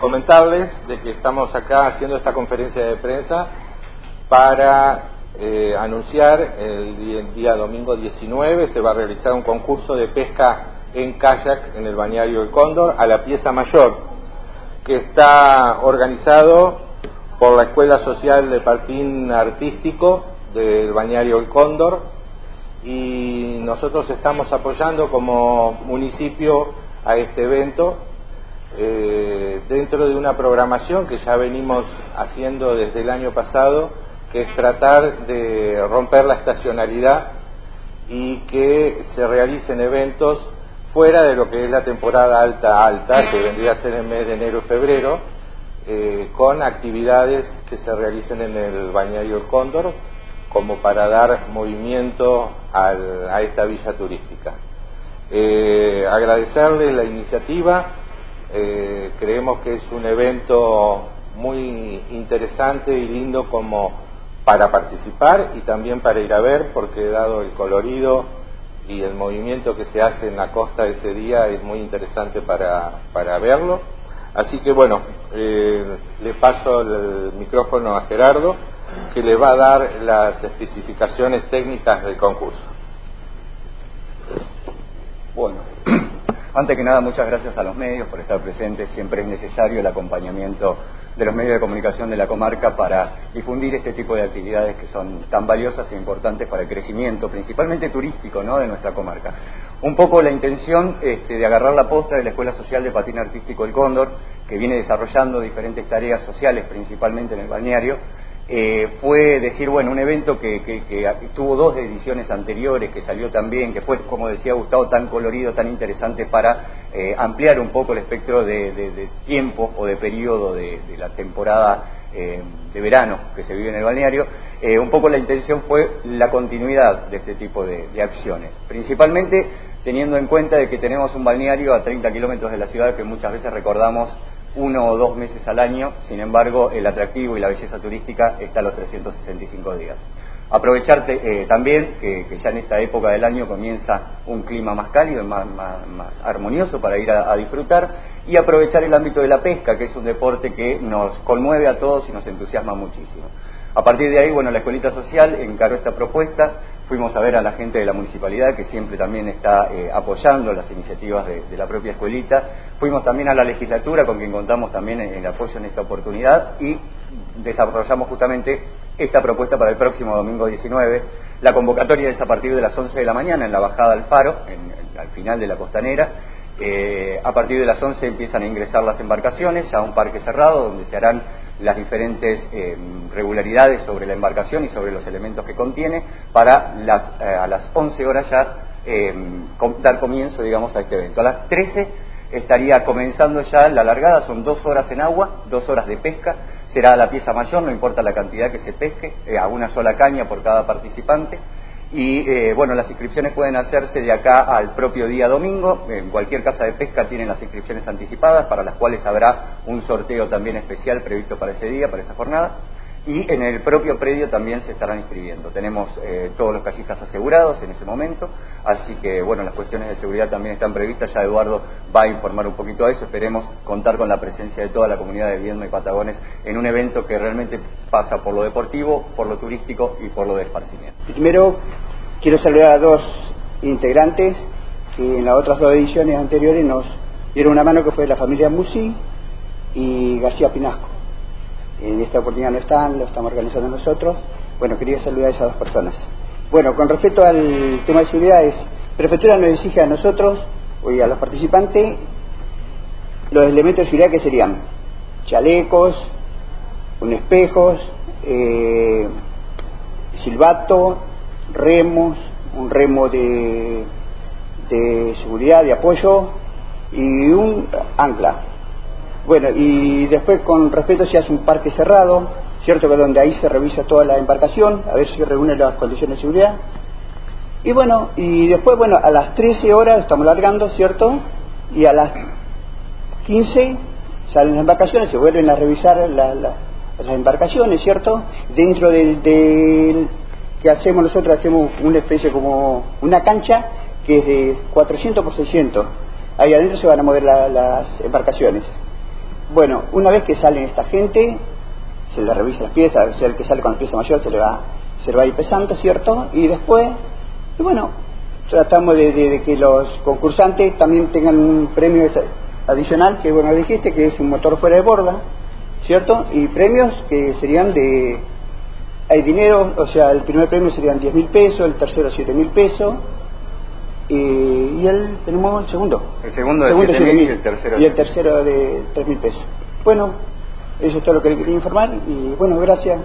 Comentarles de que estamos acá haciendo esta conferencia de prensa para eh, anunciar el día, domingo 19 se va a realizar un concurso de pesca en kayak en el bañario El Cóndor a la pieza mayor, que está organizado por la Escuela Social de Patín Artístico del bañario El Cóndor y nosotros estamos apoyando como municipio a este evento eh, dentro de una programación que ya venimos haciendo desde el año pasado, que es tratar de romper la estacionalidad y que se realicen eventos fuera de lo que es la temporada alta alta, que vendría a ser el mes de enero y febrero, eh, con actividades que se realicen en el Bañario Cóndor, como para dar movimiento a esta villa turística. Eh, agradecerle la iniciativa, eh, creemos que es un evento muy interesante y lindo como para participar y también para ir a ver, porque dado el colorido y el movimiento que se hace en la costa ese día es muy interesante para, para verlo. Así que bueno, eh, le paso el micrófono a Gerardo, que le va a dar las especificaciones técnicas del concurso. Bueno, antes que nada, muchas gracias a los medios por estar presentes. Siempre es necesario el acompañamiento de los medios de comunicación de la comarca para difundir este tipo de actividades que son tan valiosas e importantes para el crecimiento, principalmente turístico, ¿no? de nuestra comarca. Un poco la intención este, de agarrar la posta de la Escuela Social de Patín Artístico El Cóndor, que viene desarrollando diferentes tareas sociales, principalmente en el balneario, eh, fue decir, bueno, un evento que, tuvo dos ediciones anteriores, que salió también, que fue, como decía Gustavo, tan colorido, tan interesante para eh, ampliar un poco el espectro de, tiempo o de periodo de, la temporada eh, de verano que se vive en el balneario. un poco la intención fue la continuidad de este tipo de, acciones, principalmente teniendo en cuenta de que tenemos un balneario a 30 kilómetros de la ciudad que muchas veces recordamos uno o dos meses al año, sin embargo el atractivo y la belleza turística está a los 365 días. Aprovecharte eh, también que, ya en esta época del año comienza un clima más cálido, más, más, armonioso para ir a, disfrutar y aprovechar el ámbito de la pesca, que es un deporte que nos conmueve a todos y nos entusiasma muchísimo. A partir de ahí, bueno, la Escuelita Social encaró esta propuesta, fuimos a ver a la gente de la municipalidad que siempre también está eh, apoyando las iniciativas de, la propia escuelita, fuimos también a la legislatura con quien contamos también en el apoyo en esta oportunidad y desarrollamos justamente esta propuesta para el próximo domingo 19. La convocatoria es a partir de las 11 de la mañana en la bajada al faro, al final de la costanera. Eh, a partir de las 11 empiezan a ingresar las embarcaciones a un parque cerrado donde se harán las diferentes eh, regularidades sobre la embarcación y sobre los elementos que contiene para las, eh, a las 11 horas ya eh, dar comienzo, digamos, a este evento. A las 13 estaría comenzando ya la largada, son dos horas en agua, dos horas de pesca, será la pieza mayor, no importa la cantidad que se pesque, a una sola caña por cada participante. Y eh, bueno, las inscripciones pueden hacerse de acá al propio día domingo. En cualquier casa de pesca tienen las inscripciones anticipadas, para las cuales habrá un sorteo también especial previsto para ese día, para esa jornada y en el propio predio también se estarán inscribiendo. Tenemos eh, todos los callistas asegurados en ese momento, así que bueno, las cuestiones de seguridad también están previstas, ya Eduardo va a informar un poquito a eso, esperemos contar con la presencia de toda la comunidad de Viedma y Patagones en un evento que realmente pasa por lo deportivo, por lo turístico y por lo de esparcimiento. Primero quiero saludar a dos integrantes que en las otras dos ediciones anteriores nos dieron una mano que fue la familia Musi y García Pinasco en esta oportunidad no están, lo estamos organizando nosotros. Bueno, quería saludar a esas dos personas. Bueno, con respecto al tema de seguridad, es, Prefectura nos exige a nosotros, y a los participantes, los elementos de seguridad que serían chalecos, un espejos, eh, silbato, remos, un remo de, de seguridad, de apoyo y un ancla. Bueno, y después con respecto si hace un parque cerrado, ¿cierto? Que donde ahí se revisa toda la embarcación, a ver si reúne las condiciones de seguridad. Y bueno, y después, bueno, a las 13 horas estamos largando, ¿cierto? Y a las 15 salen las embarcaciones, se vuelven a revisar las embarcaciones, ¿cierto? Dentro del, del, que hacemos nosotros, hacemos una especie como una cancha que es de 400 por 600. Ahí adentro se van a mover las embarcaciones. Bueno, una vez que salen esta gente, se le revisa las piezas, o sea, el que sale con la pieza mayor se le va, se va a ir pesando, ¿cierto? Y después, bueno, tratamos de, que los concursantes también tengan un premio adicional, que bueno, dijiste que es un motor fuera de borda, ¿cierto? Y premios que serían de... Hay dinero, o sea, el primer premio serían 10 mil pesos, el tercero 7 mil pesos, el, tenemos el segundo. El segundo de 7 mil y el tercero. Y el tercero de 3 mil pesos. Bueno, eso es todo lo que quería informar y bueno, gracias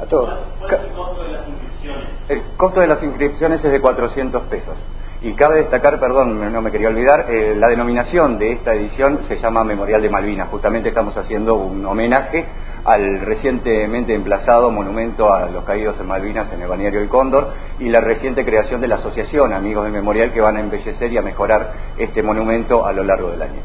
a todos. ¿Cuál es el costo de las inscripciones? El costo de las inscripciones es de 400 pesos. Y cabe destacar, perdón, no me quería olvidar, eh, la denominación de esta edición se llama Memorial de Malvinas. Justamente estamos haciendo un homenaje al recientemente emplazado monumento a los caídos en Malvinas en el balneario El Cóndor y la reciente creación de la asociación Amigos del Memorial que van a embellecer y a mejorar este monumento a lo largo del año.